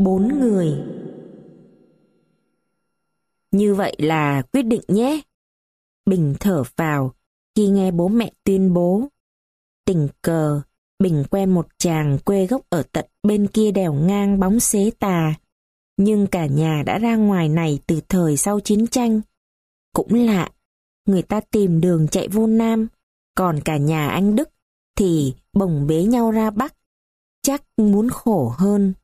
Bốn người Như vậy là quyết định nhé. Bình thở vào khi nghe bố mẹ tuyên bố. Tình cờ, Bình quen một chàng quê gốc ở tận bên kia đèo ngang bóng xế tà. Nhưng cả nhà đã ra ngoài này từ thời sau chiến tranh. Cũng lạ, người ta tìm đường chạy vô Nam, còn cả nhà anh Đức thì bồng bế nhau ra Bắc. Chắc muốn khổ hơn.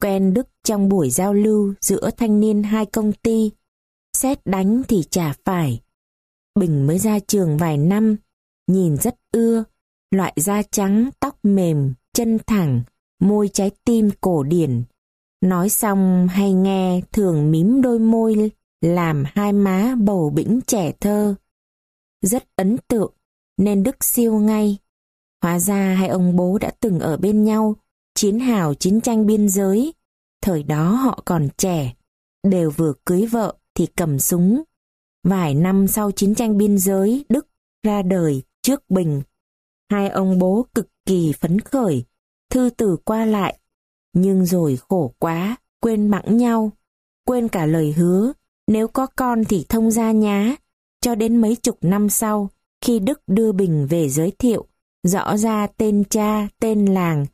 Quen Đức trong buổi giao lưu giữa thanh niên hai công ty. Xét đánh thì chả phải. Bình mới ra trường vài năm, nhìn rất ưa, loại da trắng, tóc mềm, chân thẳng, môi trái tim cổ điển. Nói xong hay nghe thường mím đôi môi làm hai má bầu bĩnh trẻ thơ. Rất ấn tượng, nên Đức siêu ngay. Hóa ra hai ông bố đã từng ở bên nhau, chiến hào chiến tranh biên giới. Thời đó họ còn trẻ, đều vừa cưới vợ thì cầm súng. Vài năm sau chiến tranh biên giới, Đức ra đời trước Bình. Hai ông bố cực kỳ phấn khởi, thư từ qua lại. Nhưng rồi khổ quá, quên mắng nhau, quên cả lời hứa, nếu có con thì thông gia nhá. Cho đến mấy chục năm sau, khi Đức đưa Bình về giới thiệu, rõ ra tên cha, tên làng,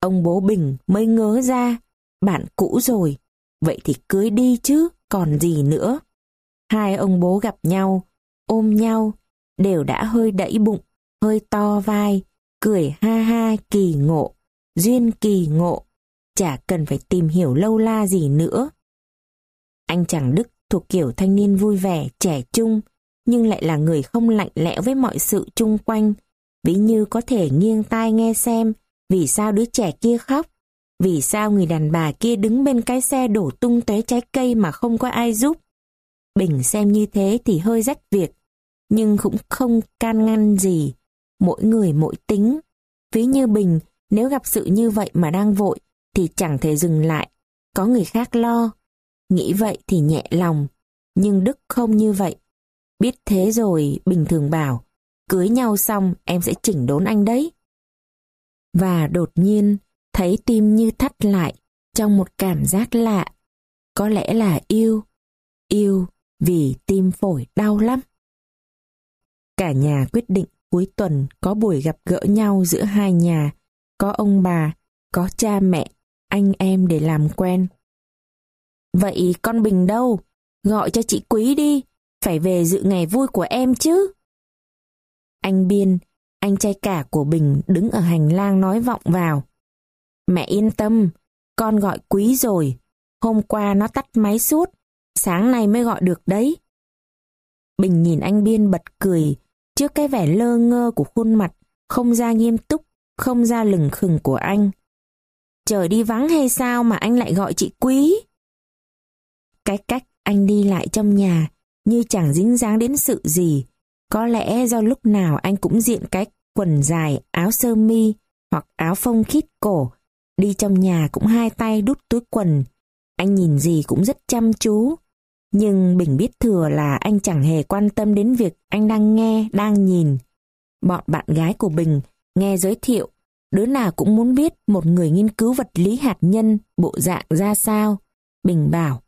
ông bố Bình mới ngớ ra, bạn cũ rồi, vậy thì cưới đi chứ, còn gì nữa. Hai ông bố gặp nhau, ôm nhau, đều đã hơi đẫy bụng, hơi to vai, cười ha ha kỳ ngộ, duyên kỳ ngộ, chả cần phải tìm hiểu lâu la gì nữa. Anh chàng Đức thuộc kiểu thanh niên vui vẻ, trẻ trung, nhưng lại là người không lạnh lẽo với mọi sự chung quanh, ví như có thể nghiêng tai nghe xem vì sao đứa trẻ kia khóc, vì sao người đàn bà kia đứng bên cái xe đổ tung tóe trái cây mà không có ai giúp. Bình xem như thế thì hơi rách việc, nhưng cũng không can ngăn gì. Mỗi người mỗi tính. Ví như Bình, nếu gặp sự như vậy mà đang vội, thì chẳng thể dừng lại. Có người khác lo. Nghĩ vậy thì nhẹ lòng. Nhưng Đức không như vậy. Biết thế rồi, Bình thường bảo, cưới nhau xong em sẽ chỉnh đốn anh đấy. Và đột nhiên, thấy tim như thắt lại trong một cảm giác lạ. Có lẽ là yêu. Yêu vì tim phổi đau lắm. Cả nhà quyết định cuối tuần có buổi gặp gỡ nhau giữa hai nhà, có ông bà, có cha mẹ, anh em để làm quen. Vậy con Bình đâu? Gọi cho chị Quý đi, phải về dự ngày vui của em chứ. Anh Biên, anh trai cả của Bình đứng ở hành lang nói vọng vào. Mẹ yên tâm, con gọi Quý rồi. Hôm qua nó tắt máy suốt, sáng nay mới gọi được đấy. Bình nhìn anh Biên bật cười, trước cái vẻ lơ ngơ của khuôn mặt, không ra nghiêm túc, không ra lừng khừng của anh. Trời đi vắng hay sao mà anh lại gọi chị Quý? Cái cách anh đi lại trong nhà như chẳng dính dáng đến sự gì. Có lẽ do lúc nào anh cũng diện cách quần dài, áo sơ mi hoặc áo phông khít cổ. Đi trong nhà cũng hai tay đút túi quần. Anh nhìn gì cũng rất chăm chú. Nhưng Bình biết thừa là anh chẳng hề quan tâm đến việc anh đang nghe, đang nhìn. Bọn bạn gái của Bình nghe giới thiệu, đứa nào cũng muốn biết một người nghiên cứu vật lý hạt nhân bộ dạng ra sao. Bình bảo,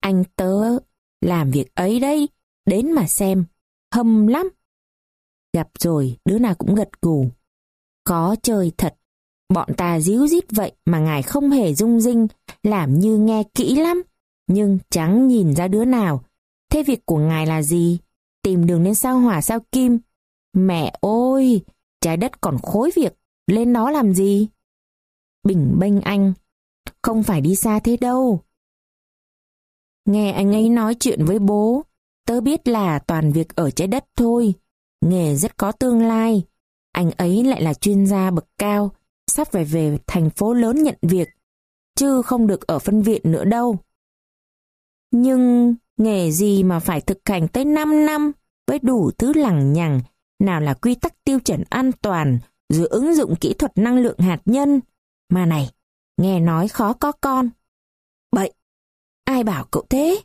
anh tớ làm việc ấy đấy, đến mà xem, hâm lắm. Gặp rồi, đứa nào cũng gật gù. Có chơi thật, bọn ta díu dít vậy mà ngài không hề rung rinh, làm như nghe kỹ lắm, nhưng chẳng nhìn ra đứa nào. Thế việc của ngài là gì? Tìm đường lên sao hỏa sao kim? Mẹ ơi, trái đất còn khối việc, lên nó làm gì? Bình bênh anh, không phải đi xa thế đâu, Nghe anh ấy nói chuyện với bố, tớ biết là toàn việc ở trái đất thôi. Nghề rất có tương lai. Anh ấy lại là chuyên gia bậc cao, sắp phải về thành phố lớn nhận việc, chứ không được ở phân viện nữa đâu. Nhưng nghề gì mà phải thực hành tới 5 năm với đủ thứ lằng nhằng, nào là quy tắc tiêu chuẩn an toàn, rồi ứng dụng kỹ thuật năng lượng hạt nhân. Mà này, nghe nói khó có con. Bậy, Ai bảo cậu thế?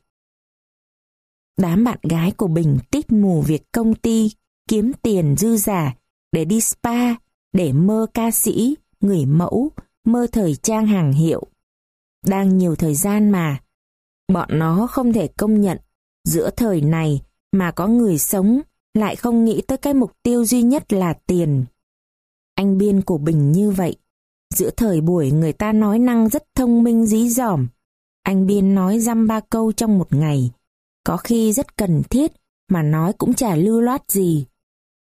Đám bạn gái của Bình tít mù việc công ty kiếm tiền dư giả để đi spa, để mơ ca sĩ, người mẫu, mơ thời trang hàng hiệu. đang nhiều thời gian mà. Bọn nó không thể công nhận giữa thời này mà có người sống lại không nghĩ tới cái mục tiêu duy nhất là tiền. Anh Biên của Bình như vậy. Giữa thời buổi người ta nói năng rất thông minh dí dỏm. Anh Biên nói dăm ba câu trong một ngày. Có khi rất cần thiết mà nói cũng chả lưu loát gì.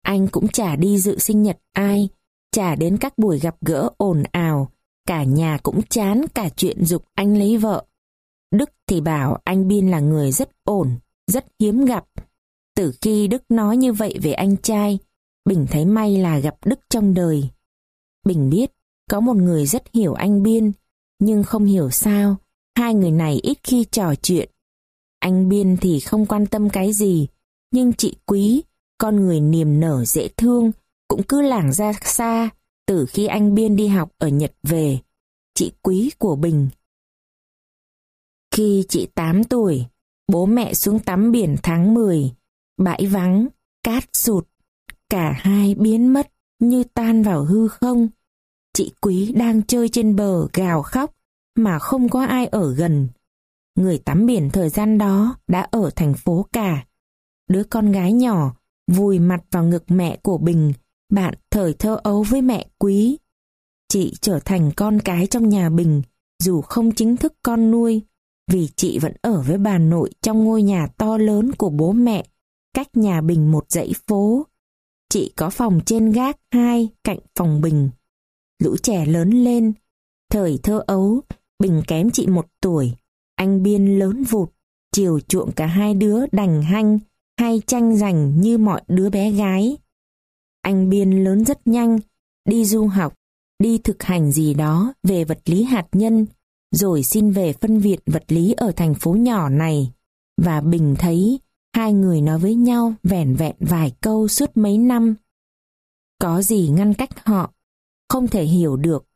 Anh cũng chả đi dự sinh nhật ai, chả đến các buổi gặp gỡ ồn ào, cả nhà cũng chán cả chuyện dục anh lấy vợ. Đức thì bảo anh Biên là người rất ổn, rất hiếm gặp. Từ khi Đức nói như vậy về anh trai, Bình thấy may là gặp Đức trong đời. Bình biết có một người rất hiểu anh Biên, nhưng không hiểu sao hai người này ít khi trò chuyện. Anh Biên thì không quan tâm cái gì, nhưng chị Quý, con người niềm nở dễ thương, cũng cứ lảng ra xa từ khi anh Biên đi học ở Nhật về. Chị Quý của Bình. Khi chị 8 tuổi, bố mẹ xuống tắm biển tháng 10, bãi vắng, cát sụt, cả hai biến mất như tan vào hư không. Chị Quý đang chơi trên bờ gào khóc mà không có ai ở gần. Người tắm biển thời gian đó đã ở thành phố cả. Đứa con gái nhỏ vùi mặt vào ngực mẹ của Bình, bạn thời thơ ấu với mẹ Quý. Chị trở thành con cái trong nhà Bình, dù không chính thức con nuôi, vì chị vẫn ở với bà nội trong ngôi nhà to lớn của bố mẹ, cách nhà Bình một dãy phố. Chị có phòng trên gác hai cạnh phòng Bình. Lũ trẻ lớn lên, thời thơ ấu, Bình kém chị một tuổi, anh Biên lớn vụt, chiều chuộng cả hai đứa đành hanh hay tranh giành như mọi đứa bé gái. Anh Biên lớn rất nhanh, đi du học, đi thực hành gì đó về vật lý hạt nhân, rồi xin về phân viện vật lý ở thành phố nhỏ này. Và Bình thấy hai người nói với nhau vẻn vẹn vài câu suốt mấy năm. Có gì ngăn cách họ, không thể hiểu được.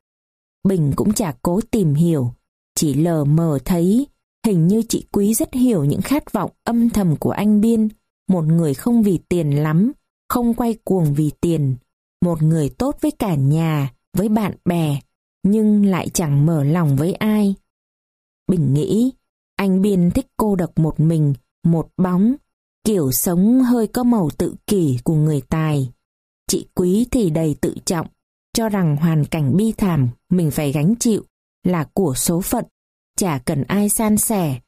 Bình cũng chả cố tìm hiểu, chỉ lờ mờ thấy hình như chị Quý rất hiểu những khát vọng âm thầm của anh Biên, một người không vì tiền lắm, không quay cuồng vì tiền, một người tốt với cả nhà, với bạn bè, nhưng lại chẳng mở lòng với ai. Bình nghĩ, anh Biên thích cô độc một mình, một bóng, kiểu sống hơi có màu tự kỷ của người tài. Chị Quý thì đầy tự trọng, cho rằng hoàn cảnh bi thảm mình phải gánh chịu là của số phận, chả cần ai san sẻ.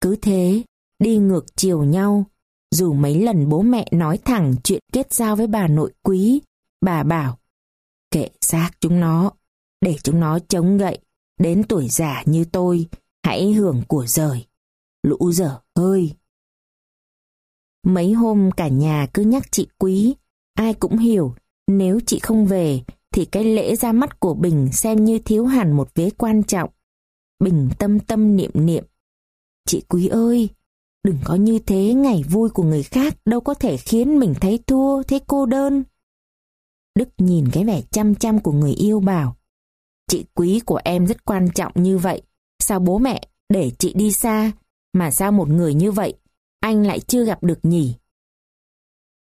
Cứ thế, đi ngược chiều nhau, dù mấy lần bố mẹ nói thẳng chuyện kết giao với bà nội quý, bà bảo, kệ xác chúng nó, để chúng nó chống gậy, đến tuổi già như tôi, hãy hưởng của rời. Lũ dở hơi. Mấy hôm cả nhà cứ nhắc chị quý, ai cũng hiểu, nếu chị không về, thì cái lễ ra mắt của Bình xem như thiếu hẳn một vế quan trọng. Bình tâm tâm niệm niệm. Chị quý ơi, đừng có như thế ngày vui của người khác đâu có thể khiến mình thấy thua, thấy cô đơn. Đức nhìn cái vẻ chăm chăm của người yêu bảo. Chị quý của em rất quan trọng như vậy. Sao bố mẹ để chị đi xa, mà sao một người như vậy, anh lại chưa gặp được nhỉ?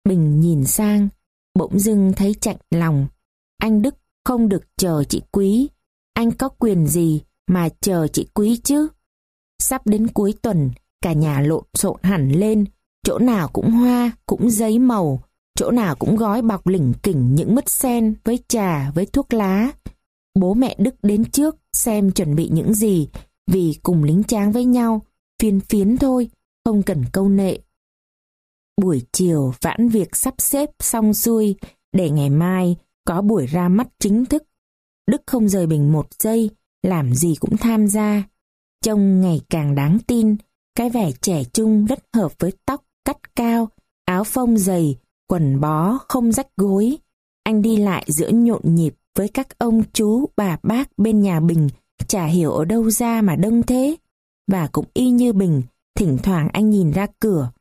Bình nhìn sang, bỗng dưng thấy chạnh lòng. Anh Đức không được chờ chị quý. Anh có quyền gì mà chờ chị quý chứ? Sắp đến cuối tuần, cả nhà lộn xộn hẳn lên, chỗ nào cũng hoa, cũng giấy màu, chỗ nào cũng gói bọc lỉnh kỉnh những mứt sen với trà, với thuốc lá. Bố mẹ Đức đến trước xem chuẩn bị những gì, vì cùng lính tráng với nhau, phiên phiến thôi, không cần câu nệ. Buổi chiều vãn việc sắp xếp xong xuôi, để ngày mai có buổi ra mắt chính thức. Đức không rời bình một giây, làm gì cũng tham gia. Trông ngày càng đáng tin, cái vẻ trẻ trung rất hợp với tóc cắt cao, áo phông dày, quần bó không rách gối. Anh đi lại giữa nhộn nhịp với các ông chú, bà bác bên nhà Bình, chả hiểu ở đâu ra mà đông thế. Và cũng y như Bình, thỉnh thoảng anh nhìn ra cửa.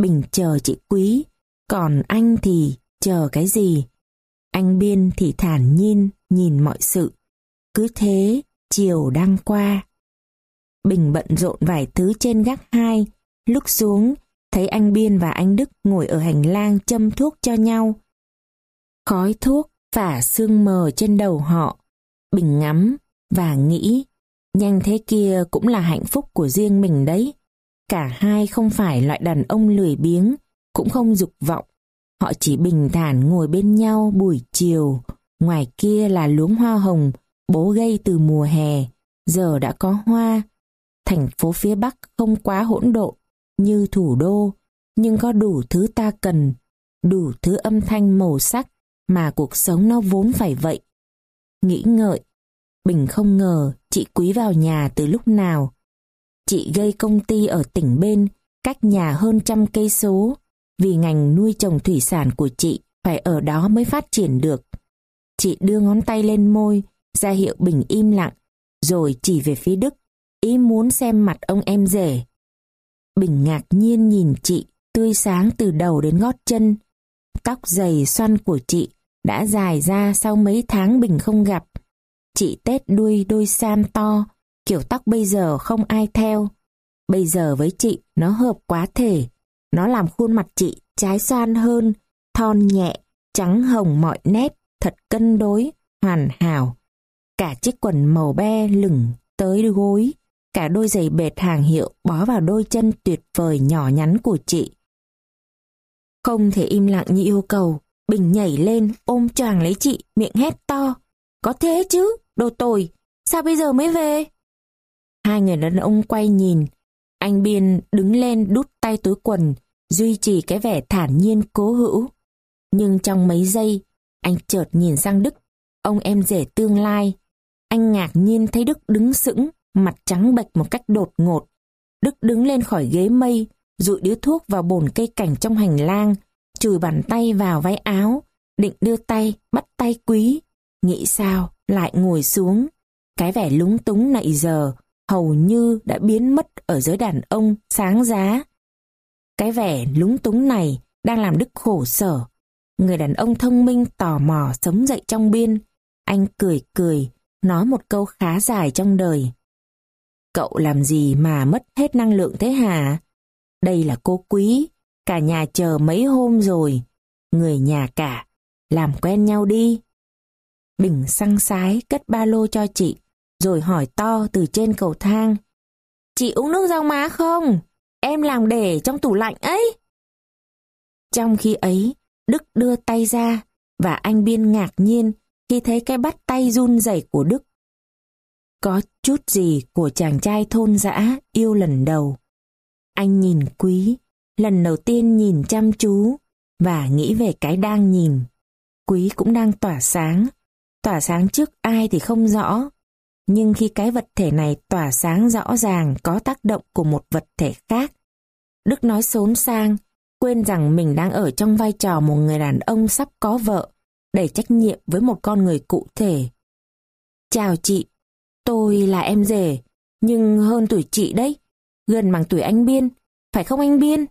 Bình chờ chị Quý, còn anh thì chờ cái gì? Anh Biên thì thản nhiên nhìn mọi sự. Cứ thế, chiều đang qua. Bình bận rộn vài thứ trên gác hai, lúc xuống, thấy anh Biên và anh Đức ngồi ở hành lang châm thuốc cho nhau. Khói thuốc phả sương mờ trên đầu họ. Bình ngắm và nghĩ, Nhanh thế kia cũng là hạnh phúc của riêng mình đấy. Cả hai không phải loại đàn ông lười biếng, cũng không dục vọng. Họ chỉ bình thản ngồi bên nhau buổi chiều. Ngoài kia là luống hoa hồng, bố gây từ mùa hè, giờ đã có hoa. Thành phố phía Bắc không quá hỗn độn như thủ đô, nhưng có đủ thứ ta cần, đủ thứ âm thanh màu sắc mà cuộc sống nó vốn phải vậy. Nghĩ ngợi, Bình không ngờ chị Quý vào nhà từ lúc nào. Chị gây công ty ở tỉnh bên, cách nhà hơn trăm cây số, vì ngành nuôi trồng thủy sản của chị phải ở đó mới phát triển được. Chị đưa ngón tay lên môi, ra hiệu Bình im lặng, rồi chỉ về phía Đức, ý muốn xem mặt ông em rể. Bình ngạc nhiên nhìn chị, tươi sáng từ đầu đến gót chân. Tóc dày xoăn của chị đã dài ra sau mấy tháng Bình không gặp. Chị tết đuôi đôi sam to, kiểu tóc bây giờ không ai theo. Bây giờ với chị nó hợp quá thể, nó làm khuôn mặt chị trái xoan hơn, thon nhẹ, trắng hồng mọi nét, thật cân đối, hoàn hảo. Cả chiếc quần màu be lửng tới gối, cả đôi giày bệt hàng hiệu bó vào đôi chân tuyệt vời nhỏ nhắn của chị. Không thể im lặng như yêu cầu, Bình nhảy lên ôm choàng lấy chị, miệng hét to. Có thế chứ, đồ tồi, sao bây giờ mới về? Hai người đàn ông quay nhìn, anh Biên đứng lên đút tay túi quần, duy trì cái vẻ thản nhiên cố hữu. Nhưng trong mấy giây, anh chợt nhìn sang Đức, ông em rể tương lai. Anh ngạc nhiên thấy Đức đứng sững, mặt trắng bệch một cách đột ngột. Đức đứng lên khỏi ghế mây, rụi điếu thuốc vào bồn cây cảnh trong hành lang, chùi bàn tay vào váy áo, định đưa tay, bắt tay quý. Nghĩ sao, lại ngồi xuống. Cái vẻ lúng túng nãy giờ, hầu như đã biến mất ở giới đàn ông sáng giá. Cái vẻ lúng túng này đang làm Đức khổ sở. Người đàn ông thông minh tò mò sống dậy trong biên. Anh cười cười, nói một câu khá dài trong đời. Cậu làm gì mà mất hết năng lượng thế hả? Đây là cô quý, cả nhà chờ mấy hôm rồi. Người nhà cả, làm quen nhau đi. Bình xăng sái cất ba lô cho chị, rồi hỏi to từ trên cầu thang. Chị uống nước rau má không? Em làm để trong tủ lạnh ấy. Trong khi ấy, Đức đưa tay ra, và anh Biên ngạc nhiên khi thấy cái bắt tay run rẩy của Đức. Có chút gì của chàng trai thôn dã yêu lần đầu. Anh nhìn quý, lần đầu tiên nhìn chăm chú, và nghĩ về cái đang nhìn. Quý cũng đang tỏa sáng, tỏa sáng trước ai thì không rõ, nhưng khi cái vật thể này tỏa sáng rõ ràng có tác động của một vật thể khác. Đức nói xốn sang, quên rằng mình đang ở trong vai trò một người đàn ông sắp có vợ, đầy trách nhiệm với một con người cụ thể. Chào chị, tôi là em rể, nhưng hơn tuổi chị đấy, gần bằng tuổi anh Biên, phải không anh Biên?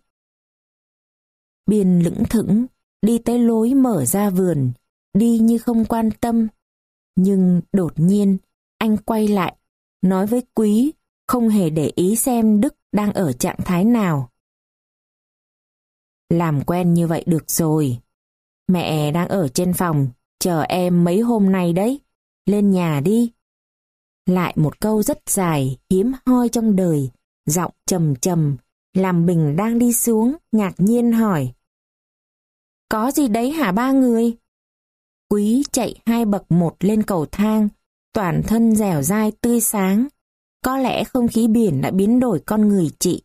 Biên lững thững, đi tới lối mở ra vườn, đi như không quan tâm. Nhưng đột nhiên, anh quay lại, nói với Quý, không hề để ý xem Đức đang ở trạng thái nào. Làm quen như vậy được rồi. Mẹ đang ở trên phòng, chờ em mấy hôm nay đấy. Lên nhà đi. Lại một câu rất dài, hiếm hoi trong đời, giọng trầm trầm, làm Bình đang đi xuống, ngạc nhiên hỏi. Có gì đấy hả ba người? Quý chạy hai bậc một lên cầu thang, toàn thân dẻo dai tươi sáng. Có lẽ không khí biển đã biến đổi con người chị.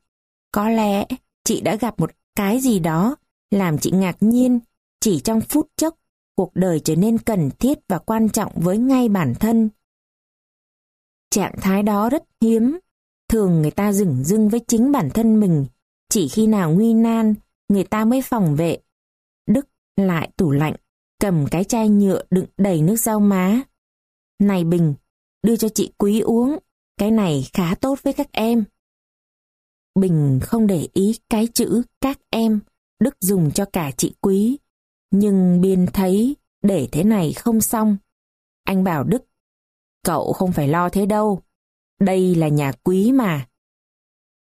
Có lẽ chị đã gặp một cái gì đó làm chị ngạc nhiên chỉ trong phút chốc cuộc đời trở nên cần thiết và quan trọng với ngay bản thân. Trạng thái đó rất hiếm. Thường người ta dửng dưng với chính bản thân mình. Chỉ khi nào nguy nan, người ta mới phòng vệ. Đức lại tủ lạnh, cầm cái chai nhựa đựng đầy nước rau má. Này Bình, đưa cho chị Quý uống, cái này khá tốt với các em. Bình không để ý cái chữ các em, Đức dùng cho cả chị Quý. Nhưng Biên thấy để thế này không xong. Anh bảo Đức, cậu không phải lo thế đâu, đây là nhà Quý mà.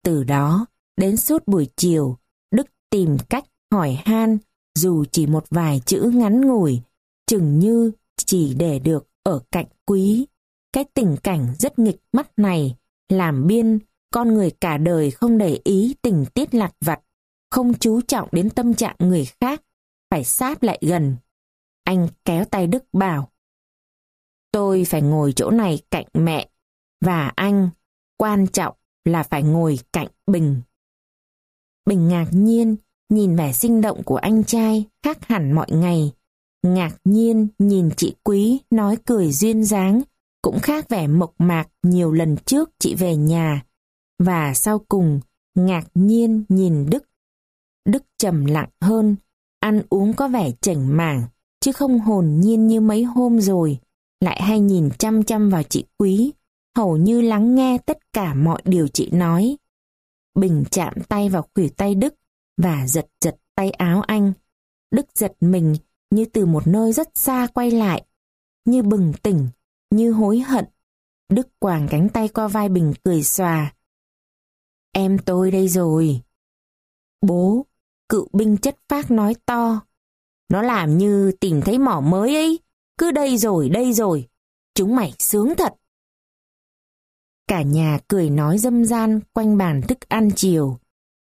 Từ đó, đến suốt buổi chiều, Đức tìm cách hỏi han dù chỉ một vài chữ ngắn ngủi, chừng như chỉ để được ở cạnh Quý. cái tình cảnh rất nghịch mắt này làm biên con người cả đời không để ý tình tiết lặt vặt, không chú trọng đến tâm trạng người khác, phải sát lại gần. Anh kéo tay Đức bảo. Tôi phải ngồi chỗ này cạnh mẹ, và anh, quan trọng là phải ngồi cạnh Bình. Bình ngạc nhiên, nhìn vẻ sinh động của anh trai khác hẳn mọi ngày. Ngạc nhiên nhìn chị Quý nói cười duyên dáng, cũng khác vẻ mộc mạc nhiều lần trước chị về nhà. Và sau cùng, ngạc nhiên nhìn Đức. Đức trầm lặng hơn, ăn uống có vẻ chảnh mảng, chứ không hồn nhiên như mấy hôm rồi, lại hay nhìn chăm chăm vào chị Quý, hầu như lắng nghe tất cả mọi điều chị nói. Bình chạm tay vào khuỷu tay Đức và giật giật tay áo anh. Đức giật mình như từ một nơi rất xa quay lại, như bừng tỉnh, như hối hận. Đức quàng cánh tay qua vai Bình cười xòa. Em tôi đây rồi. Bố, cựu binh chất phác nói to. Nó làm như tìm thấy mỏ mới ấy. Cứ đây rồi, đây rồi. Chúng mày sướng thật. Cả nhà cười nói dâm gian quanh bàn thức ăn chiều.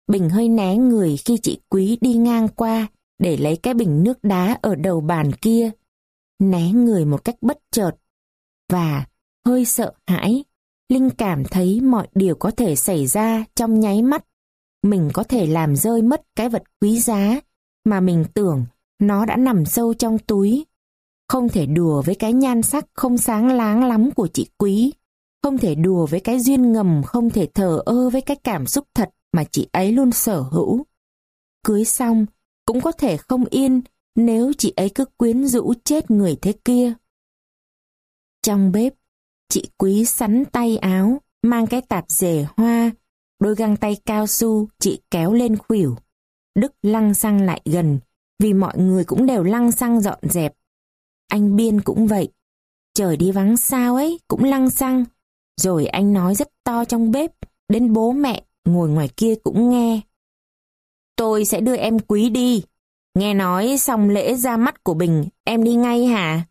Bình hơi né người khi chị Quý đi ngang qua để lấy cái bình nước đá ở đầu bàn kia. Né người một cách bất chợt. Và hơi sợ hãi, Linh cảm thấy mọi điều có thể xảy ra trong nháy mắt. Mình có thể làm rơi mất cái vật quý giá mà mình tưởng nó đã nằm sâu trong túi. Không thể đùa với cái nhan sắc không sáng láng lắm của chị Quý. Không thể đùa với cái duyên ngầm không thể thờ ơ với cái cảm xúc thật mà chị ấy luôn sở hữu. Cưới xong, cũng có thể không yên nếu chị ấy cứ quyến rũ chết người thế kia. Trong bếp, chị Quý sắn tay áo, mang cái tạp dề hoa, đôi găng tay cao su chị kéo lên khuỷu. Đức lăng xăng lại gần, vì mọi người cũng đều lăng xăng dọn dẹp. Anh Biên cũng vậy. Trời đi vắng sao ấy, cũng lăng xăng. Rồi anh nói rất to trong bếp, đến bố mẹ ngồi ngoài kia cũng nghe. Tôi sẽ đưa em quý đi. Nghe nói xong lễ ra mắt của Bình, em đi ngay hả?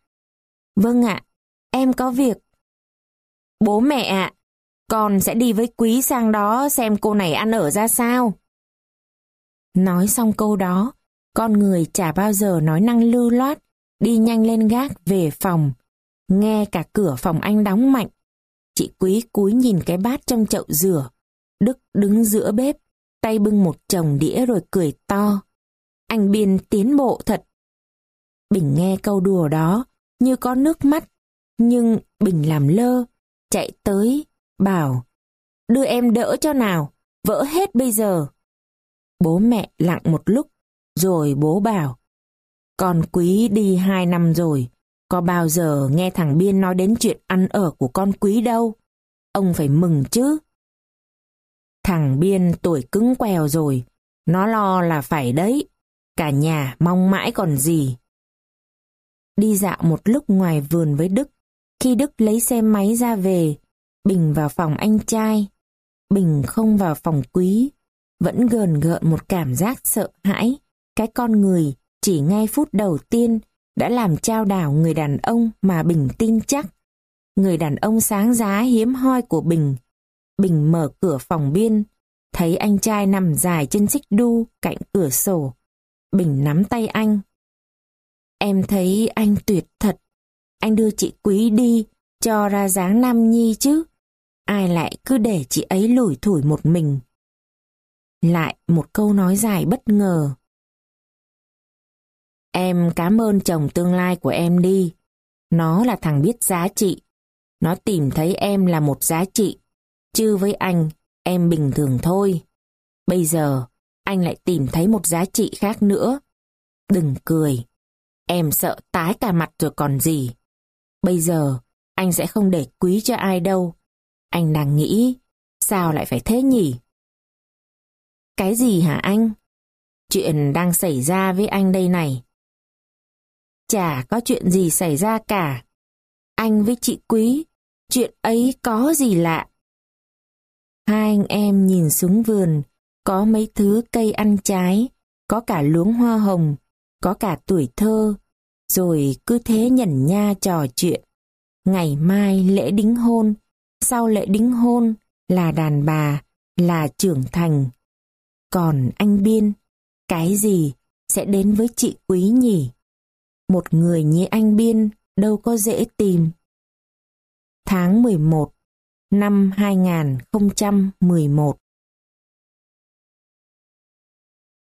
Vâng ạ, em có việc. Bố mẹ ạ, con sẽ đi với quý sang đó xem cô này ăn ở ra sao. Nói xong câu đó, con người chả bao giờ nói năng lưu loát, đi nhanh lên gác về phòng. Nghe cả cửa phòng anh đóng mạnh. Chị quý cúi nhìn cái bát trong chậu rửa. Đức đứng giữa bếp, tay bưng một chồng đĩa rồi cười to. Anh Biên tiến bộ thật. Bình nghe câu đùa đó, như có nước mắt, nhưng Bình làm lơ, chạy tới, bảo, đưa em đỡ cho nào, vỡ hết bây giờ. Bố mẹ lặng một lúc, rồi bố bảo, con quý đi hai năm rồi, có bao giờ nghe thằng Biên nói đến chuyện ăn ở của con quý đâu. Ông phải mừng chứ. Thằng Biên tuổi cứng quèo rồi, nó lo là phải đấy. Cả nhà mong mãi còn gì. Đi dạo một lúc ngoài vườn với Đức, khi Đức lấy xe máy ra về, Bình vào phòng anh trai. Bình không vào phòng quý, vẫn gờn gợn một cảm giác sợ hãi. Cái con người chỉ ngay phút đầu tiên đã làm trao đảo người đàn ông mà Bình tin chắc. Người đàn ông sáng giá hiếm hoi của Bình. Bình mở cửa phòng biên, thấy anh trai nằm dài trên xích đu cạnh cửa sổ. Bình nắm tay anh. Em thấy anh tuyệt thật. Anh đưa chị Quý đi, cho ra dáng Nam Nhi chứ. Ai lại cứ để chị ấy lủi thủi một mình. Lại một câu nói dài bất ngờ. Em cảm ơn chồng tương lai của em đi. Nó là thằng biết giá trị. Nó tìm thấy em là một giá trị. Chứ với anh, em bình thường thôi. Bây giờ, anh lại tìm thấy một giá trị khác nữa. Đừng cười. Em sợ tái cả mặt rồi còn gì. Bây giờ, anh sẽ không để quý cho ai đâu. Anh đang nghĩ, sao lại phải thế nhỉ? Cái gì hả anh? Chuyện đang xảy ra với anh đây này. Chả có chuyện gì xảy ra cả. Anh với chị Quý, chuyện ấy có gì lạ. Hai anh em nhìn xuống vườn, có mấy thứ cây ăn trái, có cả luống hoa hồng, có cả tuổi thơ, rồi cứ thế nhẩn nha trò chuyện. Ngày mai lễ đính hôn, sau lễ đính hôn là đàn bà, là trưởng thành. Còn anh Biên, cái gì sẽ đến với chị Quý nhỉ? Một người như anh Biên đâu có dễ tìm. Tháng 11 năm 2011